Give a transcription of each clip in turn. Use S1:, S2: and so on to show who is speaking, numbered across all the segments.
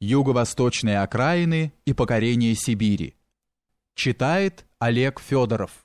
S1: Юго-восточные окраины и покорение Сибири. Читает Олег Федоров.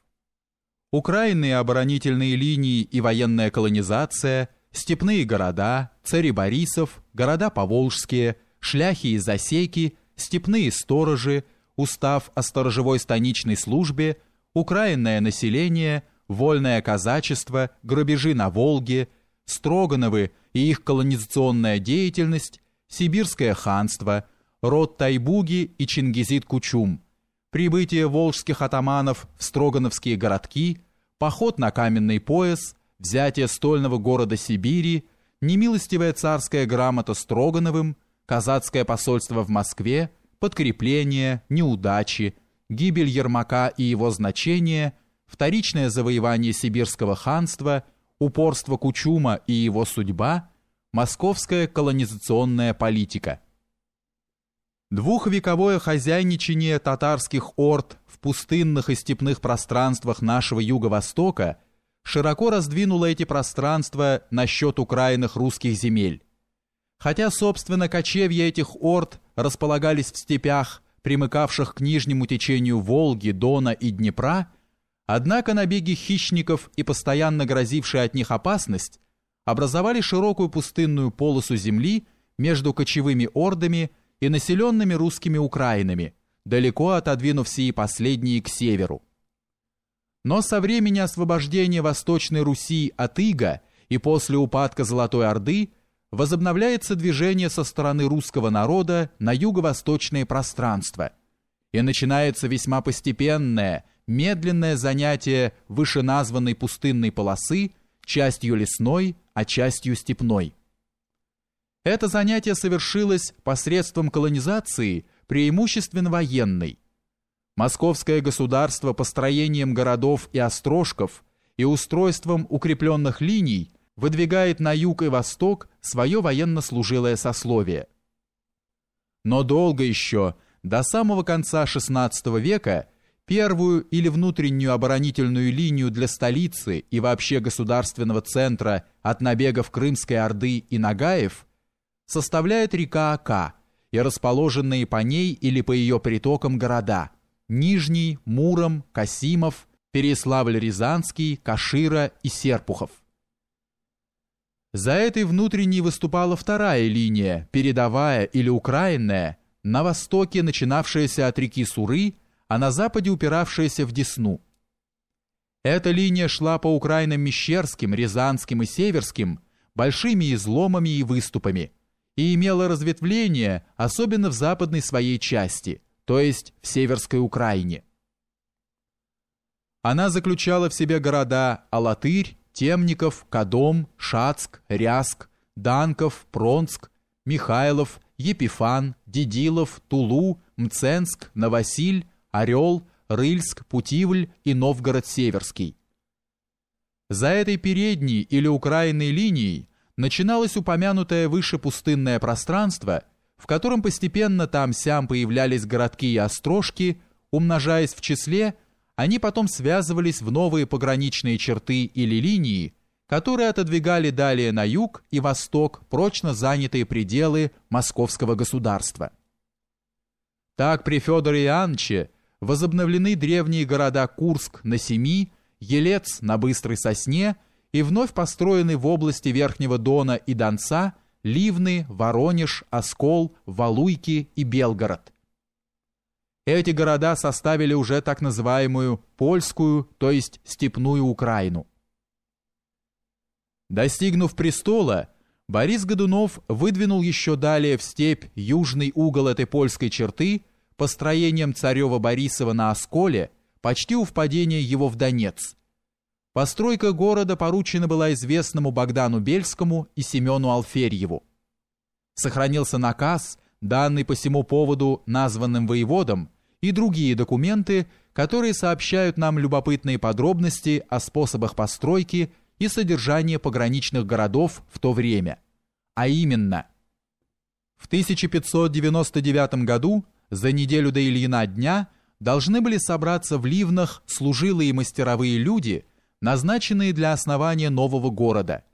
S1: Украинные оборонительные линии и военная колонизация, степные города, цари Борисов, города поволжские, шляхи и засеки, степные сторожи, устав о сторожевой станичной службе, украинное население, вольное казачество, грабежи на Волге, Строгановы и их колонизационная деятельность, Сибирское ханство, род Тайбуги и Чингизид Кучум, прибытие волжских атаманов в Строгановские городки, поход на каменный пояс, взятие стольного города Сибири, немилостивая царская грамота Строгановым, казацкое посольство в Москве, подкрепление, неудачи, гибель Ермака и его значение, вторичное завоевание сибирского ханства, упорство Кучума и его судьба, московская колонизационная политика. Двухвековое хозяйничание татарских орд в пустынных и степных пространствах нашего юго-востока широко раздвинуло эти пространства насчет украинных русских земель. Хотя, собственно, кочевья этих орд располагались в степях, примыкавших к нижнему течению Волги, Дона и Днепра, однако набеги хищников и постоянно грозившая от них опасность образовали широкую пустынную полосу земли между кочевыми ордами и населенными русскими Украинами, далеко отодвинув сии последние к северу. Но со времени освобождения Восточной Руси от Ига и после упадка Золотой Орды возобновляется движение со стороны русского народа на юго-восточное пространство, и начинается весьма постепенное, медленное занятие вышеназванной пустынной полосы частью лесной, а частью степной. Это занятие совершилось посредством колонизации, преимущественно военной. Московское государство построением городов и острожков и устройством укрепленных линий выдвигает на юг и восток свое военнослужилое сословие. Но долго еще, до самого конца XVI века, первую или внутреннюю оборонительную линию для столицы и вообще государственного центра от набегов Крымской Орды и Нагаев составляет река Ака и расположенные по ней или по ее притокам города Нижний, Муром, Касимов, Переславль-Рязанский, Кашира и Серпухов. За этой внутренней выступала вторая линия, передовая или украинная, на востоке начинавшаяся от реки Суры а на западе упиравшаяся в Десну. Эта линия шла по Украинам Мещерским, Рязанским и Северским большими изломами и выступами и имела разветвление, особенно в западной своей части, то есть в Северской Украине. Она заключала в себе города Алатырь, Темников, Кадом, Шацк, Ряск, Данков, Пронск, Михайлов, Епифан, Дедилов, Тулу, Мценск, Новосиль, Орел, Рыльск, Путивль и Новгород-Северский. За этой передней или украинной линией начиналось упомянутое выше пустынное пространство, в котором постепенно там-сям появлялись городки и острожки, умножаясь в числе, они потом связывались в новые пограничные черты или линии, которые отодвигали далее на юг и восток прочно занятые пределы московского государства. Так при Федоре Иоанновиче возобновлены древние города Курск на Семи, Елец на Быстрой Сосне и вновь построены в области Верхнего Дона и Донца Ливны, Воронеж, Оскол, Валуйки и Белгород. Эти города составили уже так называемую польскую, то есть степную Украину. Достигнув престола, Борис Годунов выдвинул еще далее в степь южный угол этой польской черты – построением Царева-Борисова на Осколе, почти у впадения его в Донец. Постройка города поручена была известному Богдану Бельскому и Семену Алферьеву. Сохранился наказ, данный по всему поводу названным воеводам, и другие документы, которые сообщают нам любопытные подробности о способах постройки и содержания пограничных городов в то время. А именно, в 1599 году за неделю до Ильина дня должны были собраться в Ливнах служилые и мастеровые люди, назначенные для основания нового города –